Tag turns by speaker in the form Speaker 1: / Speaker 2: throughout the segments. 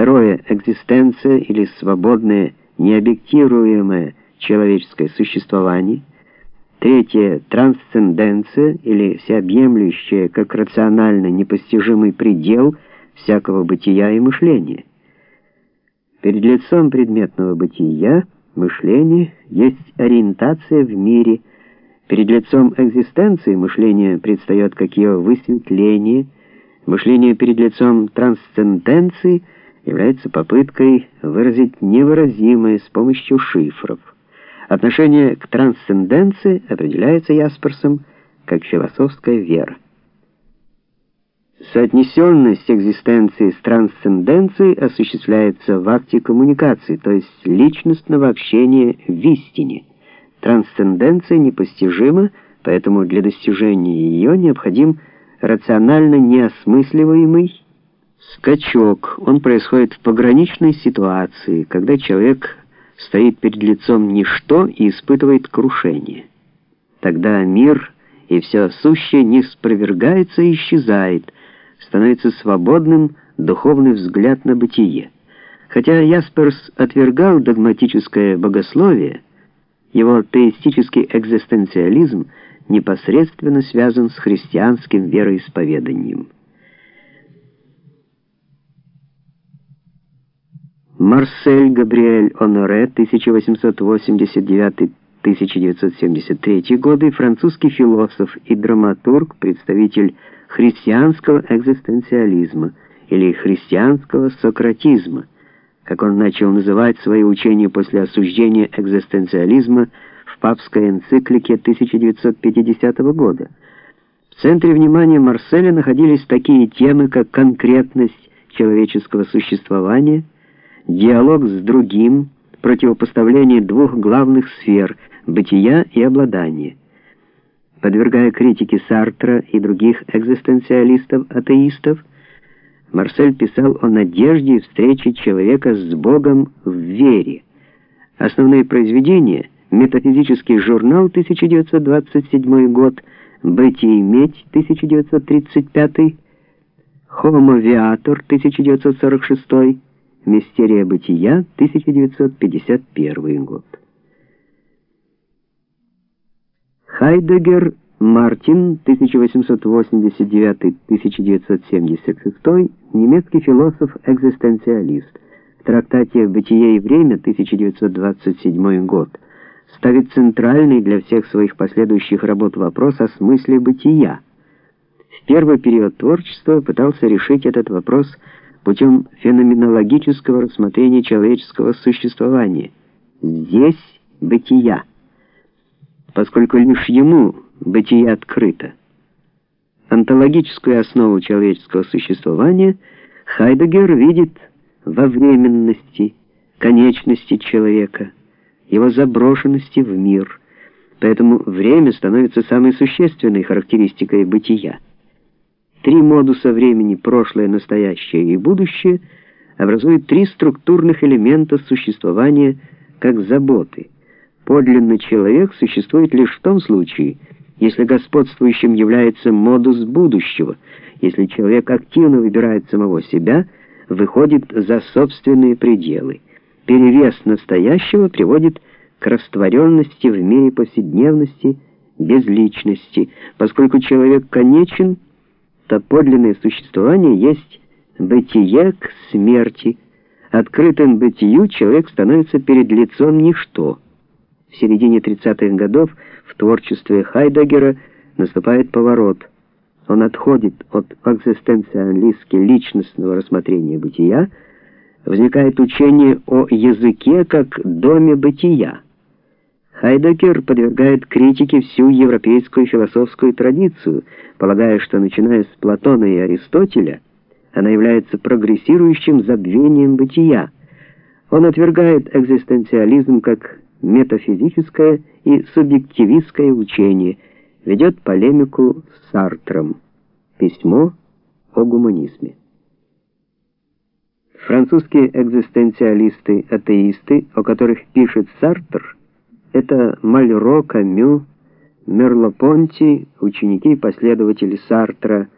Speaker 1: Второе экзистенция или свободное, необъектируемое человеческое существование. Третье трансценденция или всеобъемлющее, как рационально непостижимый предел всякого бытия и мышления. Перед лицом предметного бытия мышление есть ориентация в мире. Перед лицом экзистенции мышление предстает как ее высветление. Мышление перед лицом трансценденции является попыткой выразить невыразимое с помощью шифров. Отношение к трансценденции определяется Ясперсом как философская вера. Соотнесенность экзистенции с трансценденцией осуществляется в акте коммуникации, то есть личностного общения в истине. Трансценденция непостижима, поэтому для достижения ее необходим рационально неосмысливаемый скачок. Он происходит в пограничной ситуации, когда человек стоит перед лицом ничто и испытывает крушение. Тогда мир и все сущее не спровергается и исчезает – становится свободным духовный взгляд на бытие. Хотя Ясперс отвергал догматическое богословие, его теистический экзистенциализм непосредственно связан с христианским вероисповеданием. Марсель Габриэль Оноре, 1889-1973 годы, французский философ и драматург, представитель христианского экзистенциализма или христианского сократизма, как он начал называть свои учения после осуждения экзистенциализма в папской энциклике 1950 года. В центре внимания Марселя находились такие темы, как конкретность человеческого существования, диалог с другим, противопоставление двух главных сфер – бытия и обладания подвергая критике Сартра и других экзистенциалистов-атеистов, Марсель писал о надежде и встрече человека с Богом в вере. Основные произведения «Метафизический журнал» 1927 год, «Бытие и медь» 1935, «Homo Viator» 1946, «Мистерия бытия» 1951 год. Хайдегер Мартин, 1889-1976, немецкий философ-экзистенциалист. В трактате «Бытие и время» 1927 год ставит центральный для всех своих последующих работ вопрос о смысле бытия. В первый период творчества пытался решить этот вопрос путем феноменологического рассмотрения человеческого существования. Здесь бытия поскольку лишь ему бытие открыто. Онтологическую основу человеческого существования Хайдегер видит во временности, конечности человека, его заброшенности в мир. Поэтому время становится самой существенной характеристикой бытия. Три модуса времени, прошлое, настоящее и будущее, образуют три структурных элемента существования как заботы – Подлинный человек существует лишь в том случае, если господствующим является модус будущего, если человек активно выбирает самого себя, выходит за собственные пределы. Перевес настоящего приводит к растворенности в мире повседневности, безличности. Поскольку человек конечен, то подлинное существование есть бытие к смерти. Открытым бытию человек становится перед лицом ничто. В середине 30-х годов в творчестве Хайдеггера наступает поворот. Он отходит от экзистенциалистски личностного рассмотрения бытия, возникает учение о языке как доме бытия. Хайдеггер подвергает критике всю европейскую философскую традицию, полагая, что начиная с Платона и Аристотеля, она является прогрессирующим забвением бытия. Он отвергает экзистенциализм как метафизическое и субъективистское учение, ведет полемику с Сартром. Письмо о гуманизме. Французские экзистенциалисты-атеисты, о которых пишет Сартр, это Мальро, Камю, Мерло-Понти, ученики и последователи Сартра,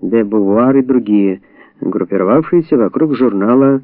Speaker 1: де Бувуар и другие – группировавшиеся вокруг журнала